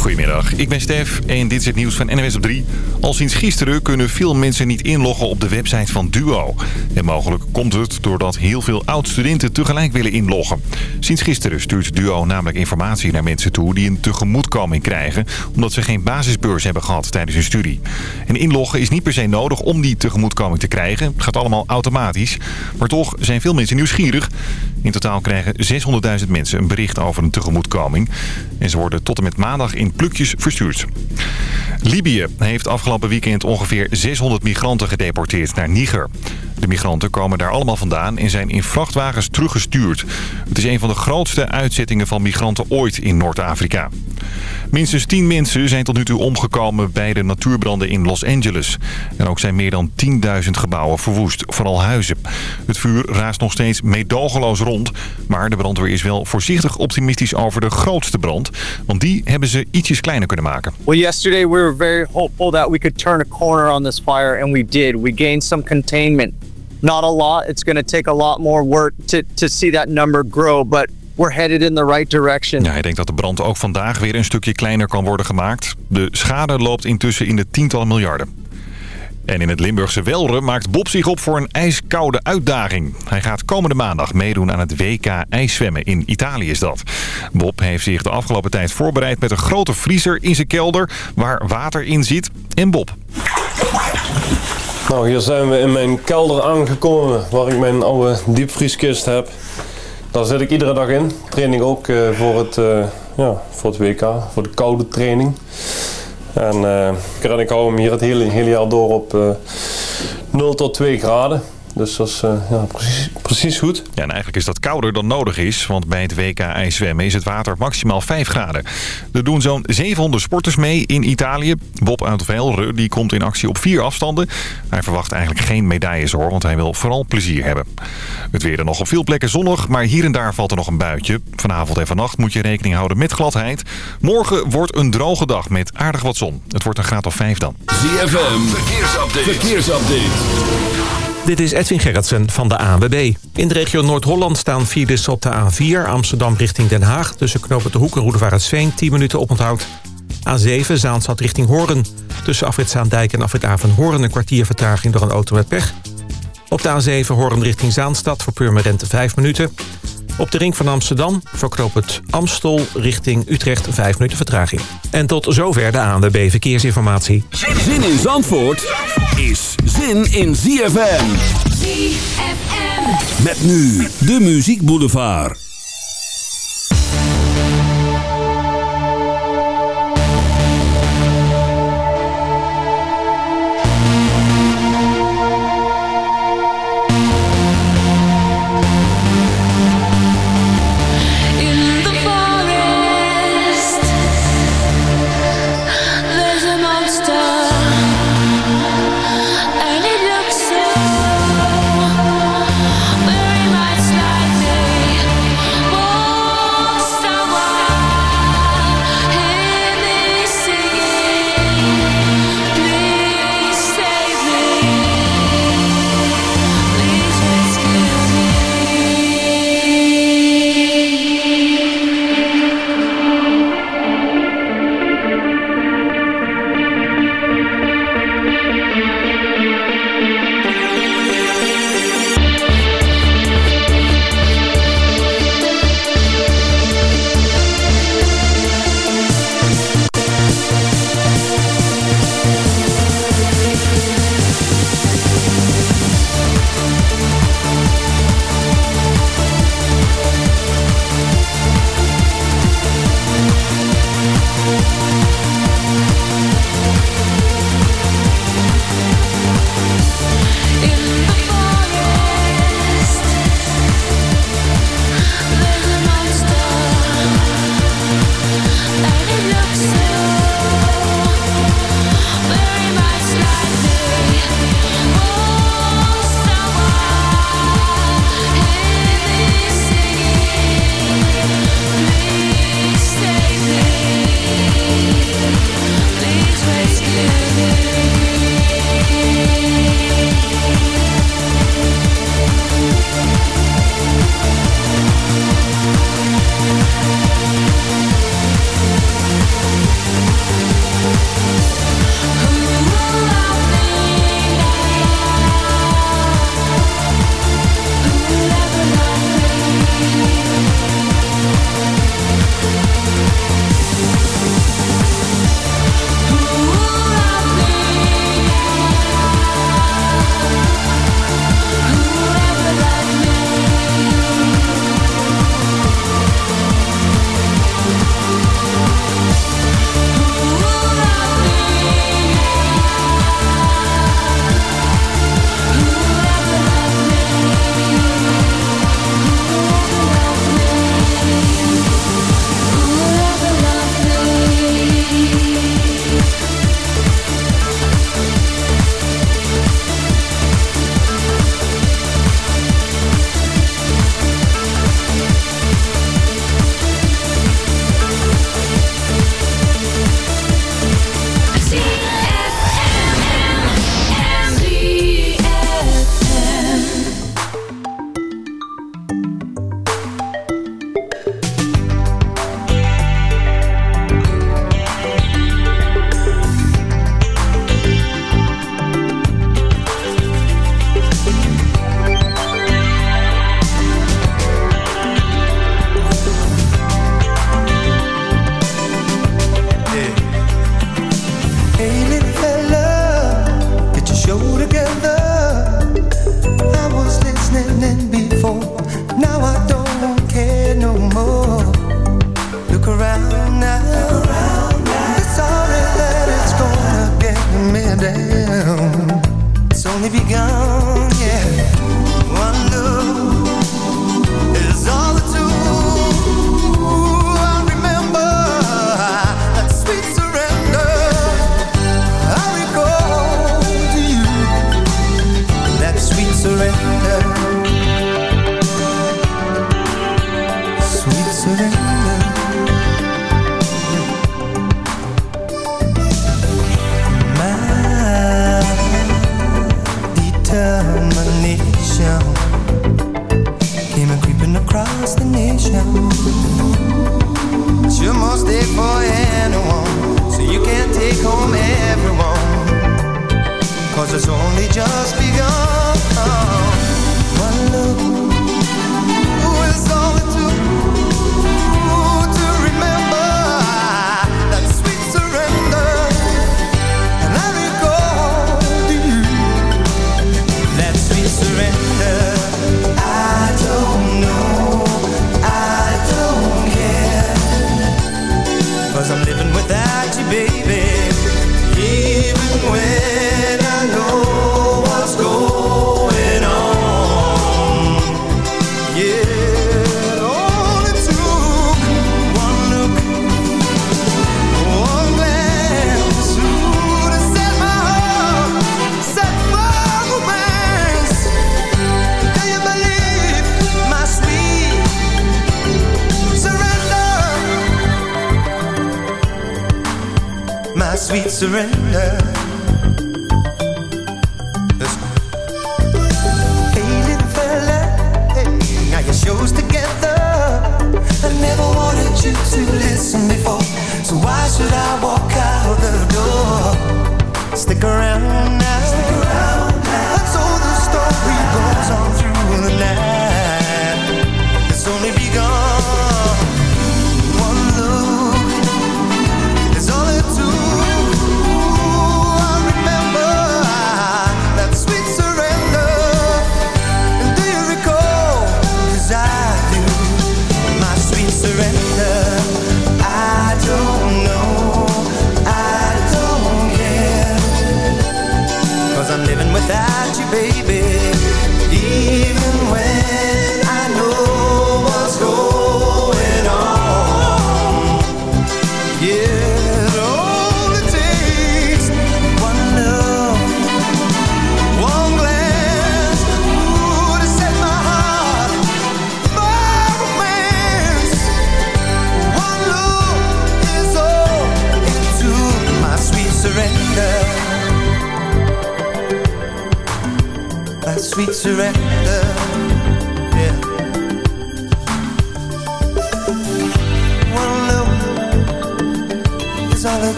Goedemiddag, ik ben Stef en dit is het nieuws van NWS op 3. Al sinds gisteren kunnen veel mensen niet inloggen op de website van Duo. En mogelijk komt het doordat heel veel oud-studenten tegelijk willen inloggen. Sinds gisteren stuurt Duo namelijk informatie naar mensen toe die een tegemoetkoming krijgen... omdat ze geen basisbeurs hebben gehad tijdens hun studie. En inloggen is niet per se nodig om die tegemoetkoming te krijgen. Het gaat allemaal automatisch. Maar toch zijn veel mensen nieuwsgierig. In totaal krijgen 600.000 mensen een bericht over een tegemoetkoming. En ze worden tot en met maandag in plukjes verstuurd. Libië heeft afgelopen weekend ongeveer 600 migranten gedeporteerd naar Niger. De migranten komen daar allemaal vandaan en zijn in vrachtwagens teruggestuurd. Het is een van de grootste uitzettingen van migranten ooit in Noord-Afrika. Minstens 10 mensen zijn tot nu toe omgekomen bij de natuurbranden in Los Angeles. En ook zijn meer dan 10.000 gebouwen verwoest, vooral huizen. Het vuur raast nog steeds meedogenloos rond. Maar de brandweer is wel voorzichtig optimistisch over de grootste brand. Want die hebben ze ietsjes kleiner kunnen maken. Well, yesterday we were very hopeful that we could turn a corner on this fire. And we did. We gained some containment. Not a lot. It's going to take a lot more work to, to see that number grow. But we're headed in the right direction. Ja, hij denkt dat de brand ook vandaag weer een stukje kleiner kan worden gemaakt. De schade loopt intussen in de tientallen miljarden. En in het Limburgse Welre maakt Bob zich op voor een ijskoude uitdaging. Hij gaat komende maandag meedoen aan het WK ijszwemmen. In Italië is dat. Bob heeft zich de afgelopen tijd voorbereid met een grote vriezer in zijn kelder... waar water in zit. En Bob. Nou, hier zijn we in mijn kelder aangekomen waar ik mijn oude diepvrieskist heb. Daar zit ik iedere dag in. Training ook uh, voor, het, uh, ja, voor het WK, voor de koude training. En, uh, ik hou hem hier het hele, hele jaar door op 0 tot 2 graden. Dus dat is uh, ja, precies, precies goed. Ja, en eigenlijk is dat kouder dan nodig is. Want bij het WK ijszwemmen is het water maximaal 5 graden. Er doen zo'n 700 sporters mee in Italië. Bob uit Velre die komt in actie op vier afstanden. Hij verwacht eigenlijk geen medailles hoor, want hij wil vooral plezier hebben. Het weer er nog op veel plekken zonnig, maar hier en daar valt er nog een buitje. Vanavond en vannacht moet je rekening houden met gladheid. Morgen wordt een droge dag met aardig wat zon. Het wordt een graad of 5 dan. ZFM, verkeersupdate. verkeersupdate. Dit is Edwin Gerritsen van de ANWB. In de regio Noord-Holland staan files op de A4 Amsterdam richting Den Haag... tussen Knopen de Hoek en Roedevaartsveen 10 minuten oponthoud. A7 Zaanstad richting Hoorn. Tussen Afrit Zaandijk en Afrit Hoorn een kwartier vertraging door een auto met pech. Op de A7 Hoorn richting Zaanstad voor Purmerend 5 minuten. Op de ring van Amsterdam verknoopt het Amstel richting Utrecht 5 minuten vertraging. En tot zover de ANWB Verkeersinformatie. Zin in Zandvoort is zin in ZFM. ZFM. Met nu de Muziek Boulevard.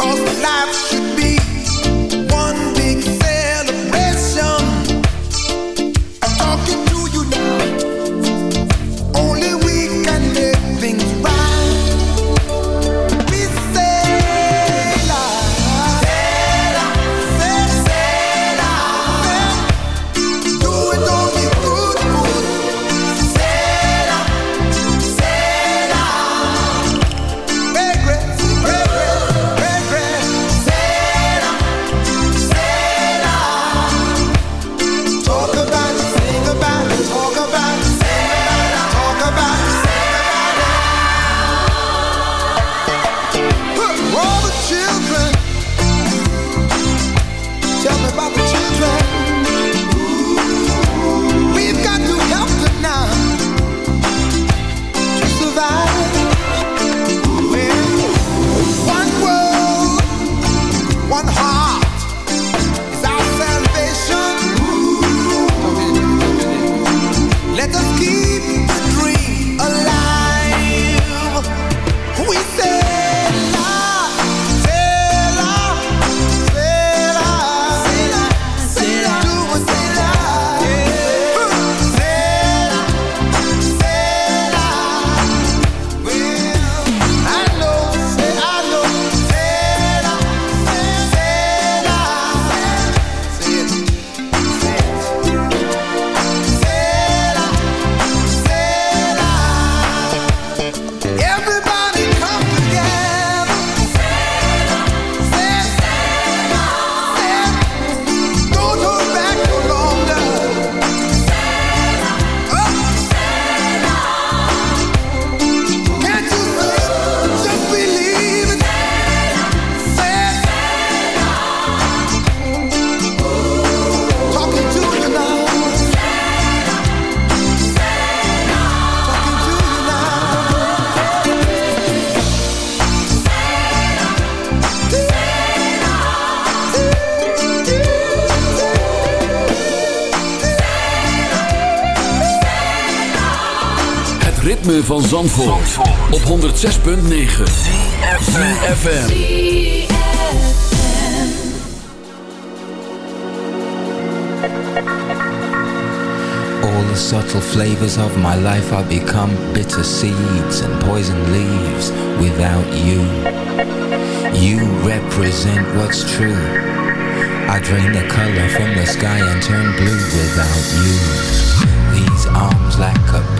Cause life should be van Zandvoort, op 106.9 All the subtle flavors of my life are become bitter seeds and poison leaves without you. You represent what's true. I drain the color from the sky and turn blue without you. These arms lack a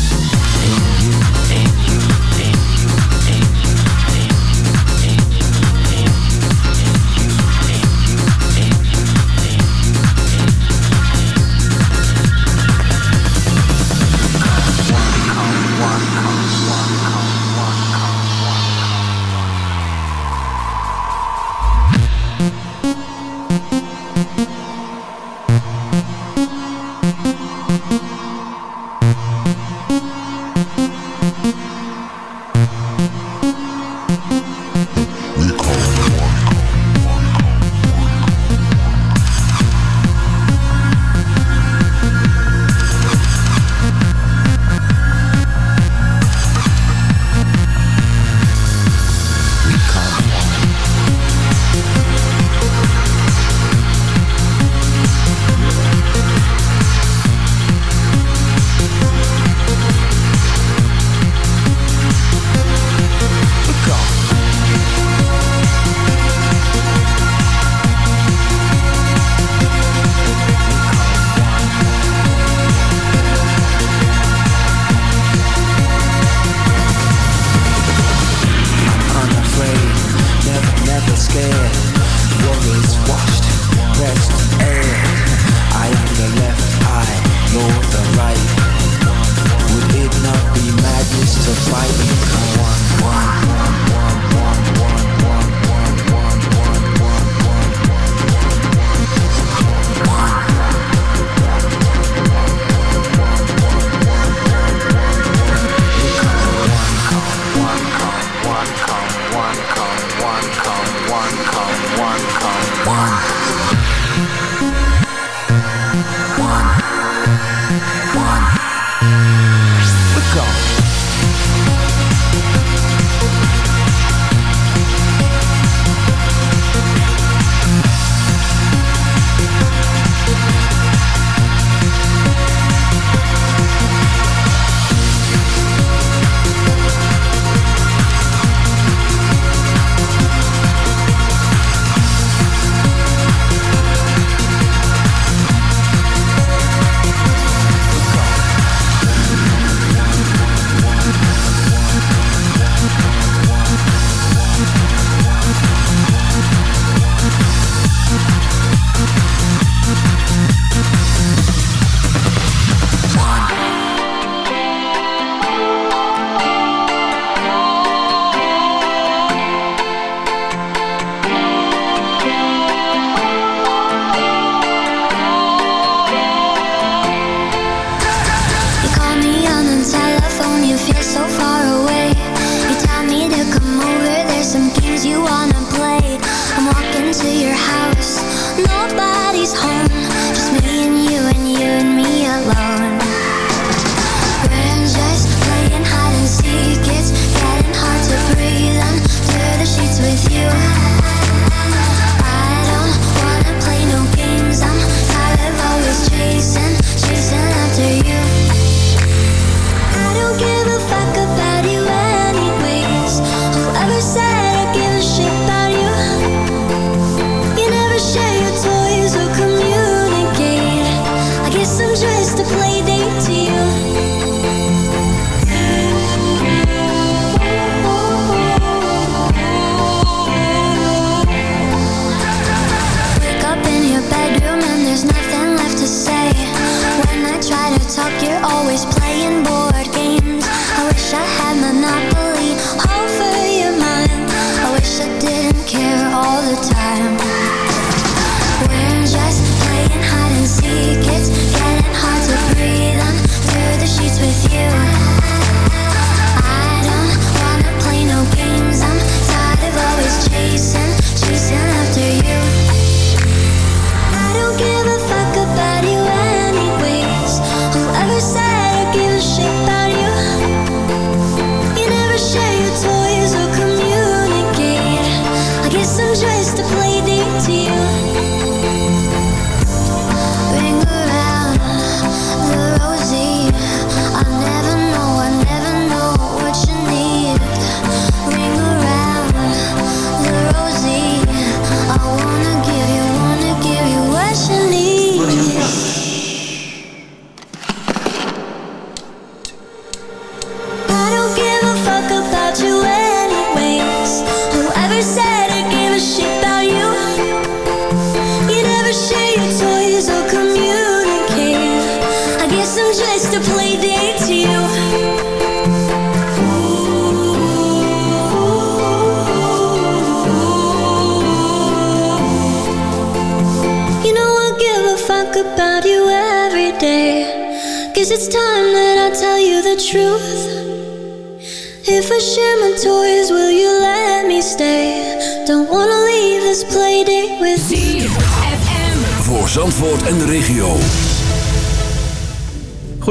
you.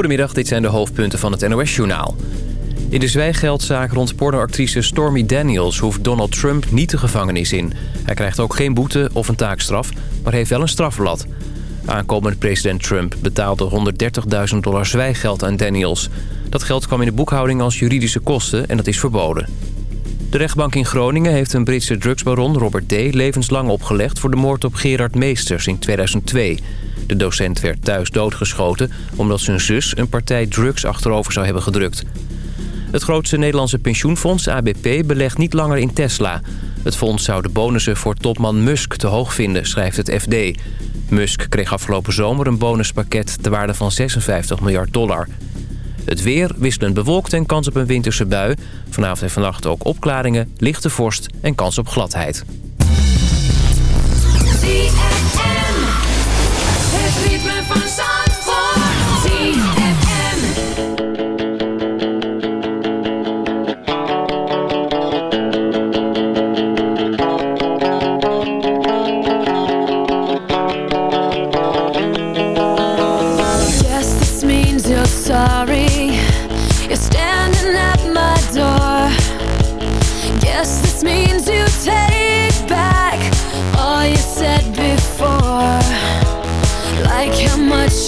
Goedemiddag, dit zijn de hoofdpunten van het NOS-journaal. In de zwijgeldzaak rond pornoactrice Stormy Daniels... hoeft Donald Trump niet de gevangenis in. Hij krijgt ook geen boete of een taakstraf, maar heeft wel een strafblad. Aankomend president Trump betaalde 130.000 dollar zwijgeld aan Daniels. Dat geld kwam in de boekhouding als juridische kosten en dat is verboden. De rechtbank in Groningen heeft een Britse drugsbaron Robert D. levenslang opgelegd... voor de moord op Gerard Meesters in 2002. De docent werd thuis doodgeschoten omdat zijn zus een partij drugs achterover zou hebben gedrukt. Het grootste Nederlandse pensioenfonds, ABP, belegt niet langer in Tesla. Het fonds zou de bonussen voor topman Musk te hoog vinden, schrijft het FD. Musk kreeg afgelopen zomer een bonuspakket ter waarde van 56 miljard dollar. Het weer wisselend bewolkt en kans op een winterse bui. Vanavond en vannacht ook opklaringen, lichte vorst en kans op gladheid.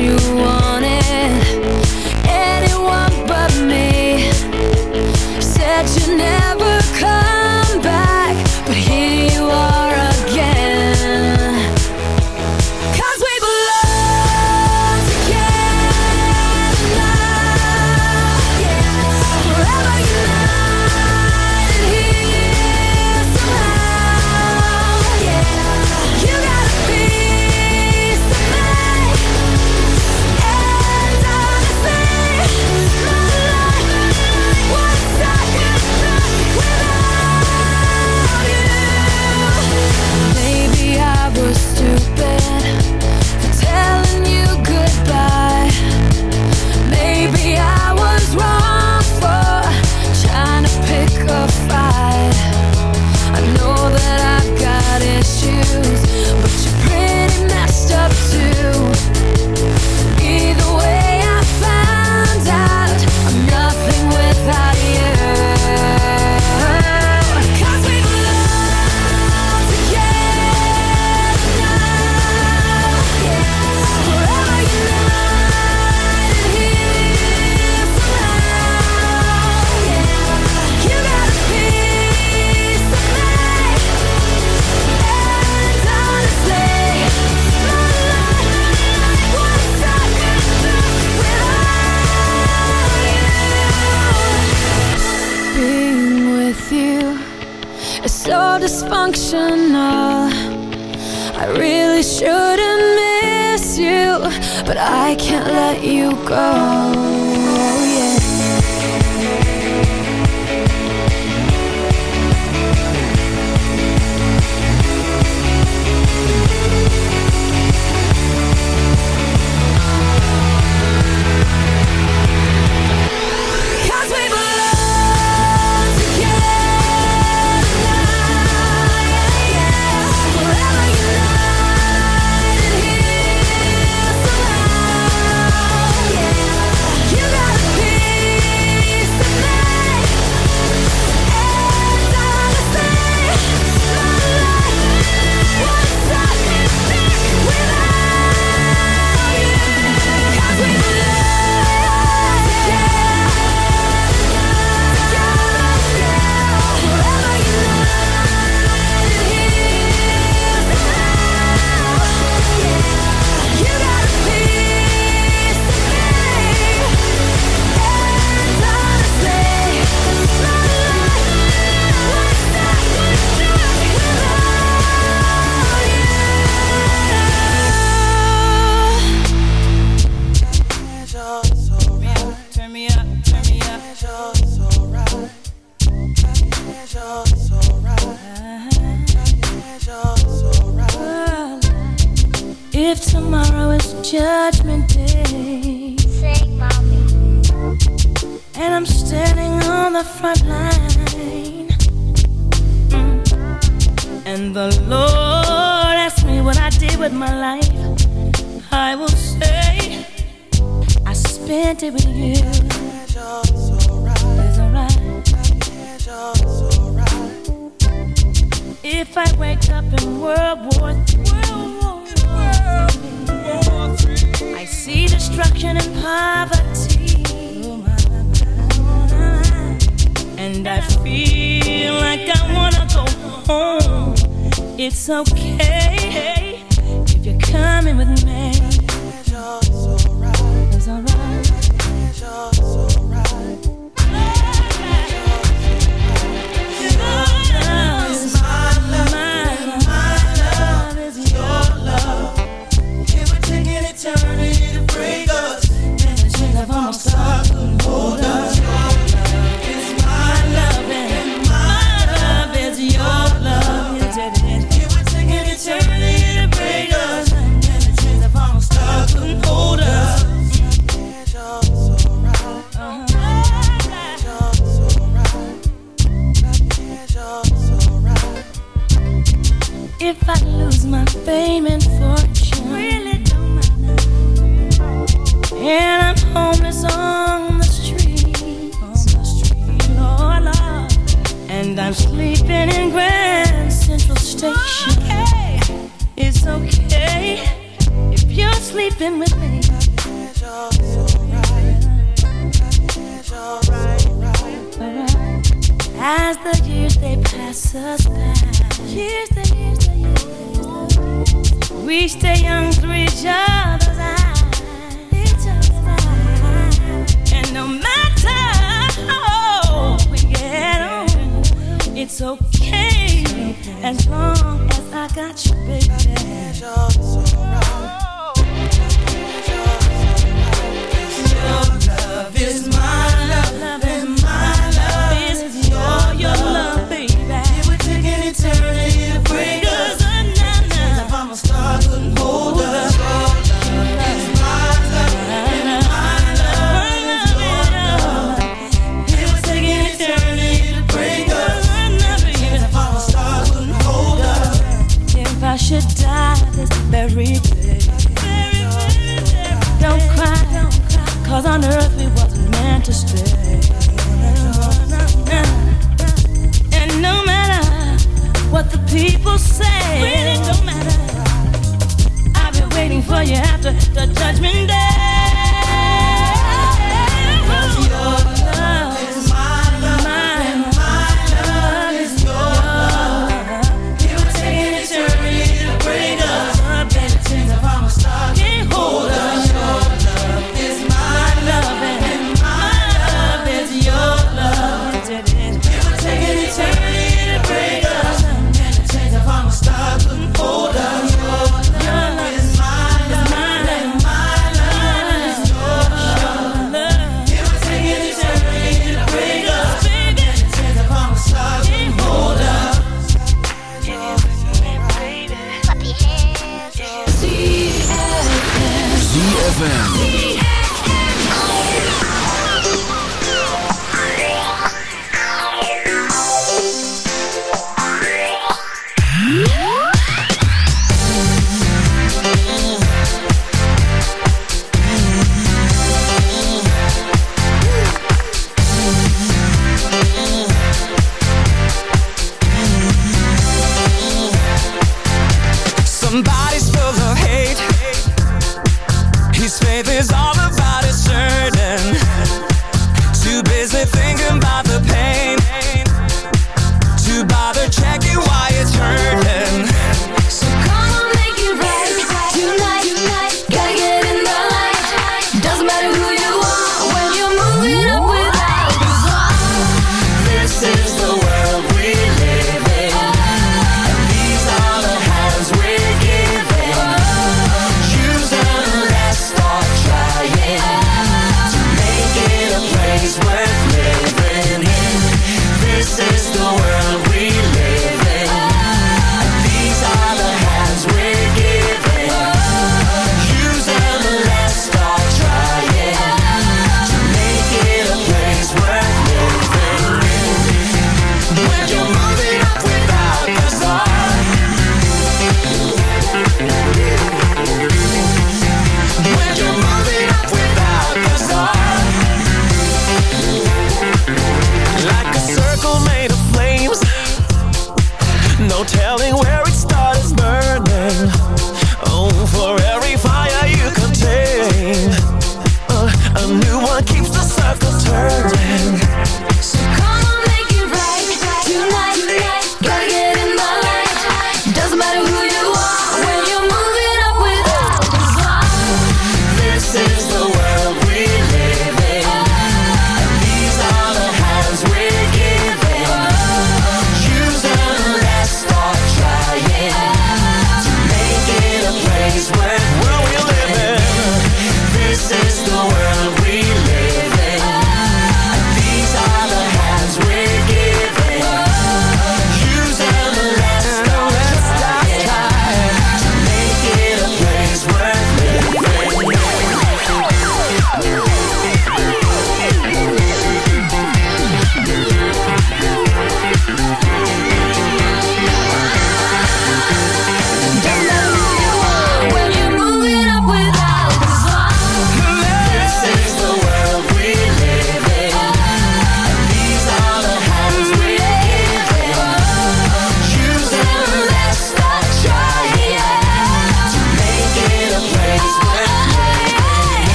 you want.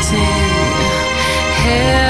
waiting. Hell